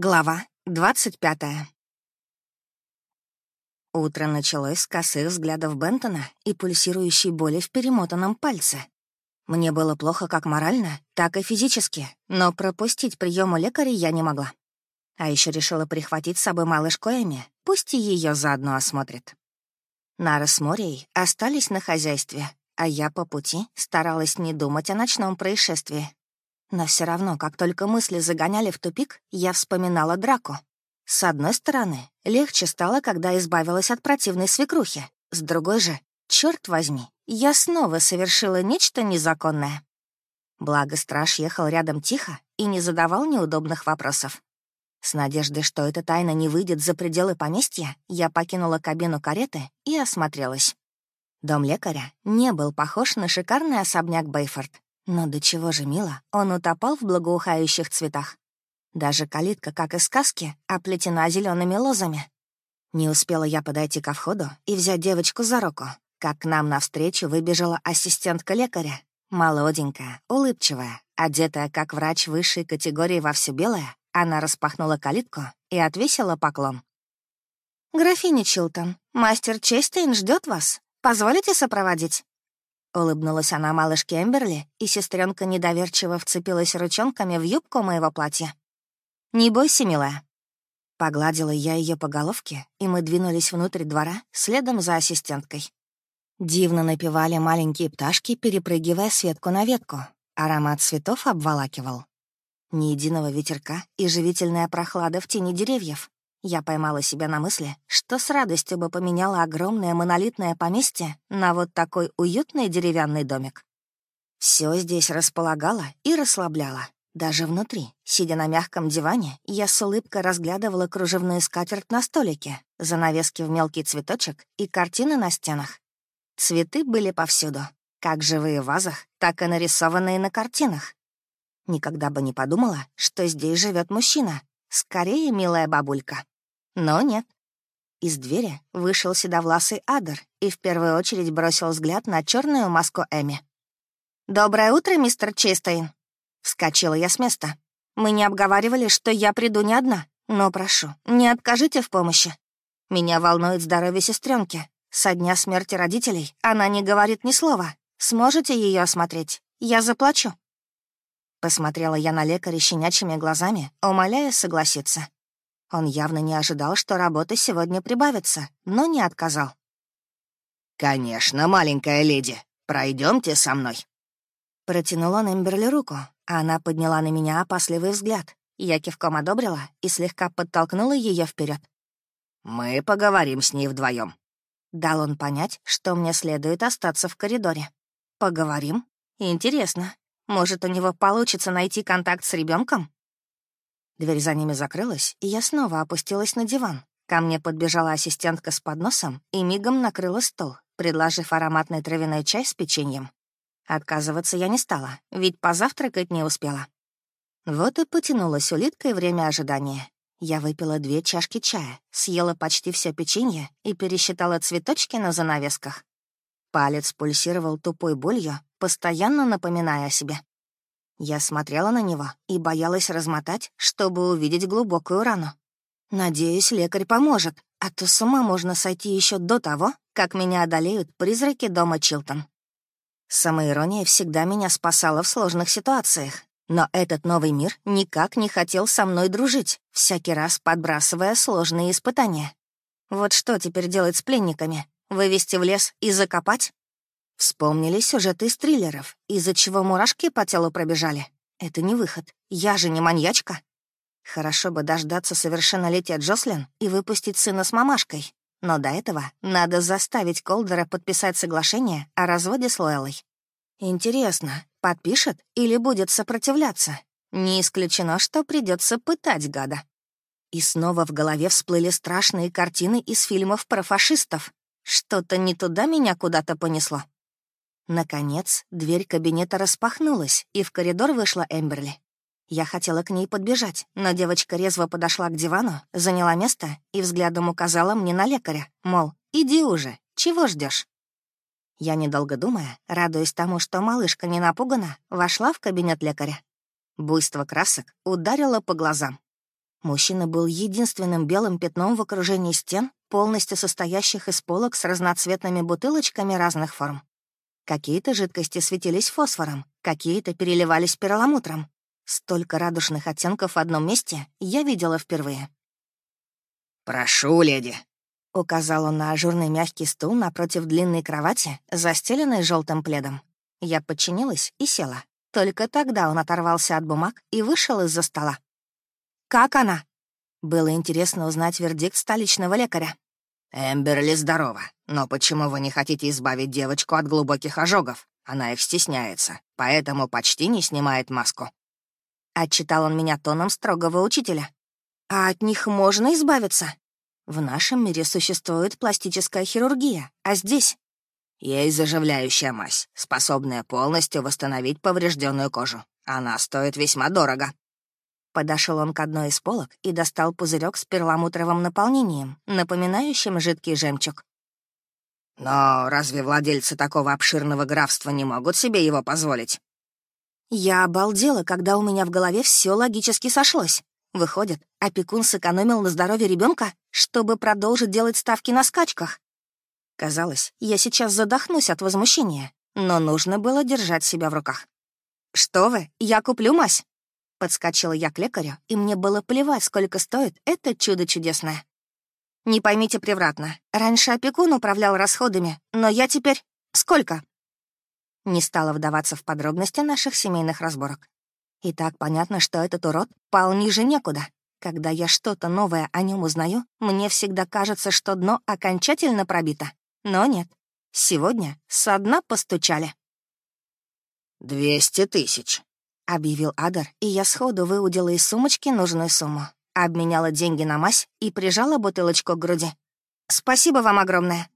Глава 25 Утро началось с косых взглядов Бентона и пульсирующей боли в перемотанном пальце. Мне было плохо как морально, так и физически, но пропустить прием у лекаря я не могла. А еще решила прихватить с собой малышку Эми, пусть и ее заодно осмотрит. Нара с Морией остались на хозяйстве, а я по пути старалась не думать о ночном происшествии. Но все равно, как только мысли загоняли в тупик, я вспоминала драку. С одной стороны, легче стало, когда избавилась от противной свекрухи. С другой же, черт возьми, я снова совершила нечто незаконное. Благо, страж ехал рядом тихо и не задавал неудобных вопросов. С надеждой, что эта тайна не выйдет за пределы поместья, я покинула кабину кареты и осмотрелась. Дом лекаря не был похож на шикарный особняк Бейфорд. Но до чего же мило, он утопал в благоухающих цветах. Даже калитка, как из сказки, оплетена зелеными лозами. Не успела я подойти ко входу и взять девочку за руку, как к нам навстречу выбежала ассистентка лекаря. Молоденькая, улыбчивая, одетая как врач высшей категории во все белое, она распахнула калитку и отвесила поклон. «Графиня Чилтон, мастер Честейн ждет вас. Позволите сопроводить?» Улыбнулась она малышке Эмберли, и сестренка недоверчиво вцепилась ручонками в юбку моего платья. «Не бойся, милая». Погладила я ее по головке, и мы двинулись внутрь двора, следом за ассистенткой. Дивно напевали маленькие пташки, перепрыгивая с ветку на ветку. Аромат цветов обволакивал. Ни единого ветерка и живительная прохлада в тени деревьев. Я поймала себя на мысли, что с радостью бы поменяла огромное монолитное поместье на вот такой уютный деревянный домик. Все здесь располагало и расслабляло. Даже внутри, сидя на мягком диване, я с улыбкой разглядывала кружевную скатерть на столике, занавески в мелкий цветочек и картины на стенах. Цветы были повсюду, как живые в вазах, так и нарисованные на картинах. Никогда бы не подумала, что здесь живет мужчина, Скорее, милая бабулька. Но нет. Из двери вышел седовласый Адер и в первую очередь бросил взгляд на черную маску Эми. «Доброе утро, мистер Честейн!» Вскочила я с места. «Мы не обговаривали, что я приду не одна, но прошу, не откажите в помощи. Меня волнует здоровье сестренки. Со дня смерти родителей она не говорит ни слова. Сможете ее осмотреть? Я заплачу». Посмотрела я на лекаря щенячьими глазами, умоляя согласиться. Он явно не ожидал, что работа сегодня прибавится, но не отказал. «Конечно, маленькая леди, пройдемте со мной». Протянул он Эмберли руку, а она подняла на меня опасливый взгляд. Я кивком одобрила и слегка подтолкнула ее вперед. «Мы поговорим с ней вдвоем. Дал он понять, что мне следует остаться в коридоре. «Поговорим? Интересно, может, у него получится найти контакт с ребенком? Дверь за ними закрылась, и я снова опустилась на диван. Ко мне подбежала ассистентка с подносом и мигом накрыла стол, предложив ароматный травяной чай с печеньем. Отказываться я не стала, ведь позавтракать не успела. Вот и потянулась улиткой время ожидания. Я выпила две чашки чая, съела почти все печенье и пересчитала цветочки на занавесках. Палец пульсировал тупой болью, постоянно напоминая о себе. Я смотрела на него и боялась размотать, чтобы увидеть глубокую рану. Надеюсь, лекарь поможет, а то с ума можно сойти еще до того, как меня одолеют призраки дома Чилтон. Самоирония всегда меня спасала в сложных ситуациях, но этот новый мир никак не хотел со мной дружить, всякий раз подбрасывая сложные испытания. Вот что теперь делать с пленниками? Вывести в лес и закопать? Вспомнили сюжеты из триллеров, из-за чего мурашки по телу пробежали. Это не выход. Я же не маньячка. Хорошо бы дождаться совершеннолетия Джослин и выпустить сына с мамашкой. Но до этого надо заставить Колдера подписать соглашение о разводе с Лоэлой. Интересно, подпишет или будет сопротивляться? Не исключено, что придется пытать гада. И снова в голове всплыли страшные картины из фильмов про фашистов. Что-то не туда меня куда-то понесло. Наконец, дверь кабинета распахнулась, и в коридор вышла Эмберли. Я хотела к ней подбежать, но девочка резво подошла к дивану, заняла место и взглядом указала мне на лекаря, мол, иди уже, чего ждешь? Я, недолго думая, радуясь тому, что малышка не напугана, вошла в кабинет лекаря. Буйство красок ударило по глазам. Мужчина был единственным белым пятном в окружении стен, полностью состоящих из полок с разноцветными бутылочками разных форм. Какие-то жидкости светились фосфором, какие-то переливались перламутром. Столько радужных оттенков в одном месте я видела впервые. «Прошу, леди», — указал он на ажурный мягкий стул напротив длинной кровати, застеленной желтым пледом. Я подчинилась и села. Только тогда он оторвался от бумаг и вышел из-за стола. «Как она?» Было интересно узнать вердикт столичного лекаря. «Эмберли здорова, но почему вы не хотите избавить девочку от глубоких ожогов? Она их стесняется, поэтому почти не снимает маску». Отчитал он меня тоном строгого учителя. «А от них можно избавиться? В нашем мире существует пластическая хирургия, а здесь...» «Есть заживляющая мазь, способная полностью восстановить поврежденную кожу. Она стоит весьма дорого», Подошел он к одной из полок и достал пузырек с перламутровым наполнением, напоминающим жидкий жемчуг. «Но разве владельцы такого обширного графства не могут себе его позволить?» Я обалдела, когда у меня в голове все логически сошлось. Выходит, опекун сэкономил на здоровье ребенка, чтобы продолжить делать ставки на скачках. Казалось, я сейчас задохнусь от возмущения, но нужно было держать себя в руках. «Что вы, я куплю мазь!» Подскочила я к лекарю, и мне было плевать, сколько стоит это чудо чудесное. Не поймите превратно. Раньше опекун управлял расходами, но я теперь... Сколько? Не стала вдаваться в подробности наших семейных разборок. И так понятно, что этот урод пал ниже некуда. Когда я что-то новое о нем узнаю, мне всегда кажется, что дно окончательно пробито. Но нет. Сегодня со дна постучали. «Двести тысяч», — объявил Адар, и я сходу выудила из сумочки нужную сумму. Обменяла деньги на мазь и прижала бутылочку к груди. «Спасибо вам огромное».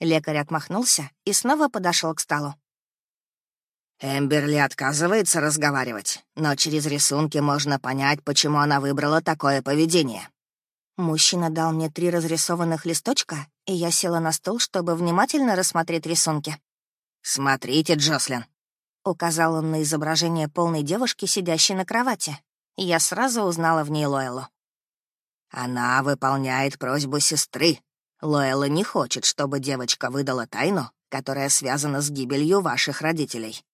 Лекарь отмахнулся и снова подошел к столу. Эмберли отказывается разговаривать, но через рисунки можно понять, почему она выбрала такое поведение. Мужчина дал мне три разрисованных листочка, и я села на стол, чтобы внимательно рассмотреть рисунки. «Смотрите, Джослин, Указал он на изображение полной девушки, сидящей на кровати. Я сразу узнала в ней Лоэлу. «Она выполняет просьбу сестры. Лоэла не хочет, чтобы девочка выдала тайну, которая связана с гибелью ваших родителей.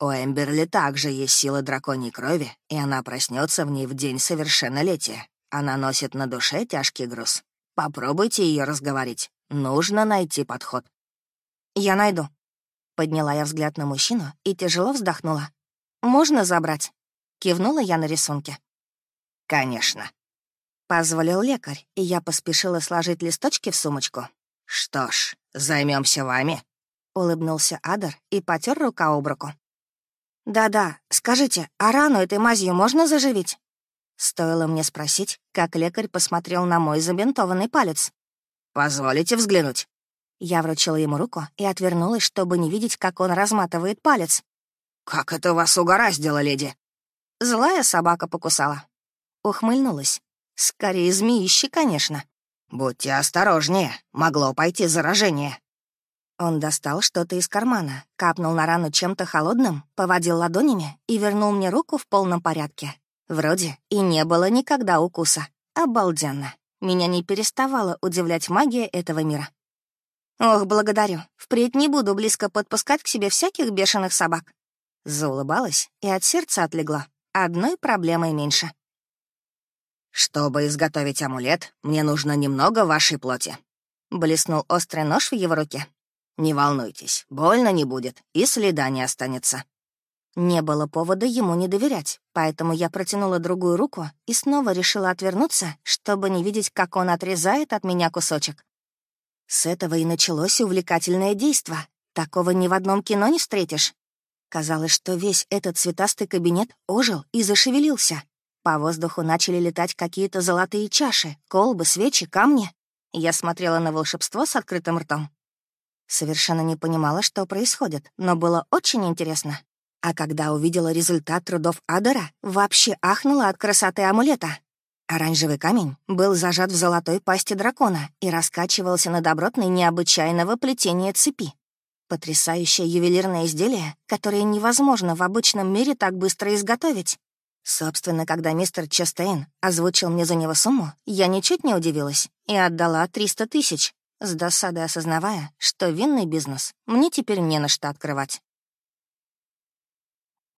У Эмберли также есть сила драконьей крови, и она проснется в ней в день совершеннолетия. Она носит на душе тяжкий груз. Попробуйте ее разговорить. Нужно найти подход». «Я найду», Подняла я взгляд на мужчину и тяжело вздохнула. «Можно забрать?» Кивнула я на рисунке. «Конечно», — позволил лекарь, и я поспешила сложить листочки в сумочку. «Что ж, займемся вами», — улыбнулся Адар и потер рука об руку. «Да-да, скажите, а рану этой мазью можно заживить?» Стоило мне спросить, как лекарь посмотрел на мой забинтованный палец. «Позволите взглянуть?» Я вручила ему руку и отвернулась, чтобы не видеть, как он разматывает палец. «Как это вас угораздило, леди?» Злая собака покусала. Ухмыльнулась. Скорее, змеище, конечно. «Будьте осторожнее, могло пойти заражение». Он достал что-то из кармана, капнул на рану чем-то холодным, поводил ладонями и вернул мне руку в полном порядке. Вроде и не было никогда укуса. Обалденно. Меня не переставала удивлять магия этого мира. «Ох, благодарю. Впредь не буду близко подпускать к себе всяких бешеных собак». Заулыбалась и от сердца отлегла. Одной проблемой меньше. «Чтобы изготовить амулет, мне нужно немного вашей плоти». Блеснул острый нож в его руке. «Не волнуйтесь, больно не будет, и следа не останется». Не было повода ему не доверять, поэтому я протянула другую руку и снова решила отвернуться, чтобы не видеть, как он отрезает от меня кусочек. С этого и началось увлекательное действо. Такого ни в одном кино не встретишь. Казалось, что весь этот цветастый кабинет ожил и зашевелился. По воздуху начали летать какие-то золотые чаши, колбы, свечи, камни. Я смотрела на волшебство с открытым ртом. Совершенно не понимала, что происходит, но было очень интересно. А когда увидела результат трудов Адера, вообще ахнула от красоты амулета. Оранжевый камень был зажат в золотой пасти дракона и раскачивался на добротной необычайного плетения цепи. Потрясающее ювелирное изделие, которое невозможно в обычном мире так быстро изготовить. Собственно, когда мистер Честейн озвучил мне за него сумму, я ничуть не удивилась и отдала 300 тысяч, с досадой осознавая, что винный бизнес мне теперь не на что открывать.